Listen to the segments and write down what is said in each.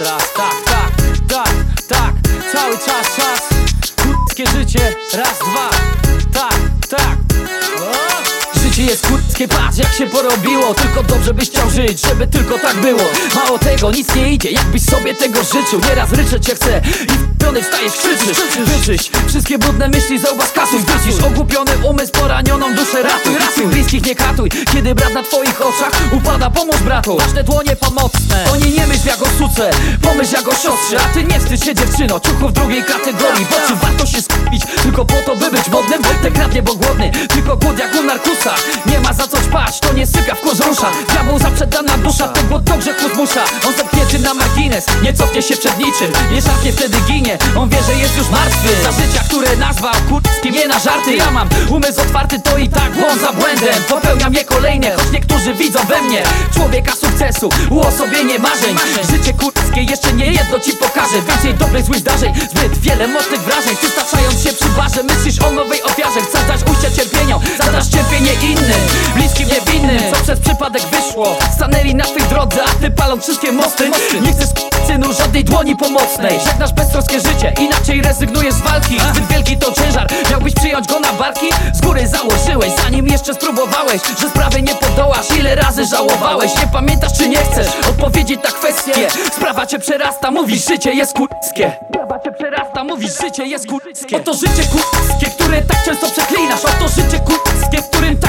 raz, tak, tak, tak, tak Cały czas, czas. Kurskie życie, raz, dwa Tak, tak! Życie jest kurskie, patrz jak się porobiło. Tylko dobrze byś chciał żyć, żeby tylko tak było. Mało tego, nic nie idzie, jakbyś sobie tego życzył. Nieraz ryczę cię chcę i w wstajesz, krzyczysz Wyczyś. Wszystkie brudne myśli, zauważ kasuj Wycisz ogłupiony umysł, poranioną duszę Ratuj, ratuj, bliskich nie katuj. Kiedy brat na twoich oczach upada, pomóż bratu. Masz te dłonie pomocne, oni nie myśl jak o suce. Pomyśl jak o siostrze, a ty nie wstydź się dziewczyno. Ciuchów drugiej kategorii, bo czy warto się skupić Tylko po to, by być modnym? Te kradnie, bo głodny, tylko głód jak u narkusa. Nie ma za co ćpać, to nie sypia w koząsza Diabeł zaprzedana dusza, głód do grzechu zmusza On margines, nie cofnie się przed niczym. Nie szarpnie wtedy ginie, on wie, że jest już martwy. Za życia, które nazwał kurskim nie na żarty. Ja mam umysł otwarty, to i tak błąd za błędem. Popełniam je kolejne, choć niektórzy widzą we mnie. Człowieka sukcesu, uosobienie marzeń. Życie kurskie jeszcze nie jedno ci pokażę Więcej dobrych, złych zdarzeń, zbyt wiele mocnych wrażeń. Przytaczając się przy barze, myślisz o nowej ofiarze. Chcesz dać ujście cierpieniom, zadasz cierpienie innym Bliskim, niewinnym, co przez przypadek wyszło Stanęli na twej drodze, a ty paląc wszystkie mosty. Nie chcesz synu żadnej dłoni pomocnej. Żegnasz beztroskie życie, inaczej rezygnujesz z walki. Zbyt wielki to ciężar, miałbyś przyjąć go na barki? Z góry założyłeś, zanim jeszcze spróbowałeś Że sprawy nie podołasz, ile razy żałowałeś? Nie pamiętasz czy nie chcesz odpowiedzieć na kwestię Sprawa cię przerasta, mówisz życie jest kurskie. Sprawa cię przerasta, mówisz życie jest kurskie. Oto życie kurskie, które tak często przeklinasz. Oto życie kurskie, którym tak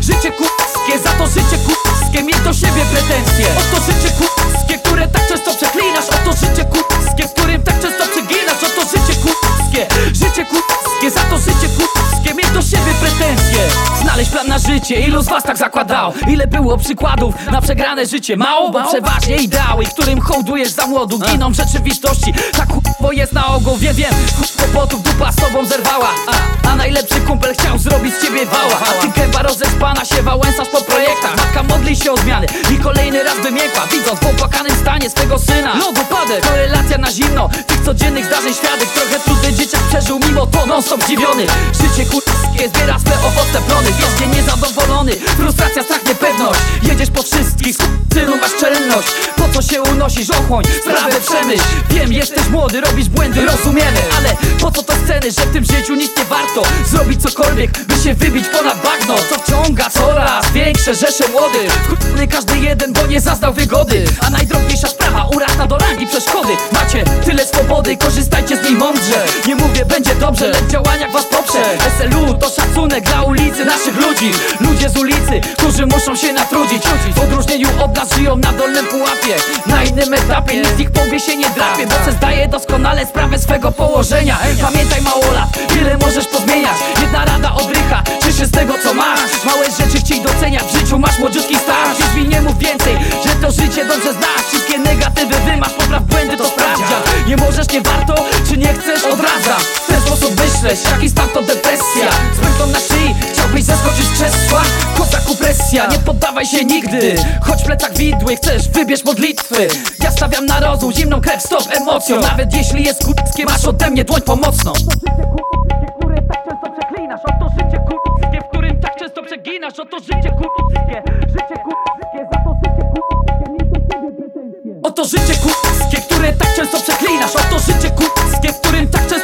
życie kurskie Za to życie kurskie, miej do siebie pretensje. Oto życie kurskie, które tak często przeklinasz Oto życie kurskie, w którym tak często przeginasz Oto życie kurskie, życie kurskie Za to życie kurskie, miej do siebie pretensje. Znaleźć plan na życie, ilu z was tak zakładał? Ile było przykładów na przegrane życie? Mało, bo przeważnie ideały, którym hołdujesz za młodu Giną w rzeczywistości, tak bo jest na ogół Wiem, wiem, kłopotów dupa z tobą zerwała zrobić z ciebie wała. A ty gęba rozespana się wałęsasz po projektach. Matka modli się o zmiany i kolejny raz wymiękła. Widząc w opłakanym stanie swego syna. Logopadek, to relacja na zimno. Tych codziennych zdarzeń świadek Trochę trudny dzieciak przeżył mimo to non stop zdziwiony. Życie kurskie zbiera swe owoce plony Wiecznie niezadowolony, frustracja, strach, niepewność. Jedziesz po wszystkich, synu masz czelność. Po co się unosisz, ochłoń, sprawę przemyśl. Wiem, jesteś młody, robisz błędy, rozumiemy. Ale po co te sceny, że w tym życiu nic nie warto? Zrobić cokolwiek, by się wybić ponad bagno. To wciąga coraz większe rzesze młodych Wkurny każdy jeden, bo nie zaznał wygody. A najdrobniejsza sprawa urasta do rangi przeszkody. Macie tyle swobody, korzystajcie z niej mądrze. Nie mówię, będzie dobrze, lecz działaniach was poprze. SLU to szacunek dla ulicy naszych ludzi. Ludzie z ulicy, którzy muszą się natrudzić. W odróżnieniu od nas żyją na dolnym pułapie. Na innym etapie, nikt z nich powie się nie drapie Bo se zdaje doskonale sprawę swego położenia. Pamiętaj mało lat, wiele możesz życie dobrze znasz. Wszystkie negatywy wymasz, popraw błędy to sprawdzia Nie możesz, nie warto, czy nie chcesz, odradzasz W ten sposób myśleć, jaki stan to depresja. Z na szyi, chciałbyś zeskoczyć z krzesła? Kozaku presja, nie poddawaj się nigdy. Choć w plecach widły, chcesz, wybierz modlitwy. Ja stawiam na rozum, zimną krew, stop emocją. Nawet jeśli jest kurskie, masz ode mnie dłoń pomocną. Tak przeklinasz. Oto życie kurskie, w którym tak często przeginasz. Oto życie kurskie, życie kurskie Za to Oto życie kupskie, które tak często przeklinasz. Oto życie kupskie, którym tak często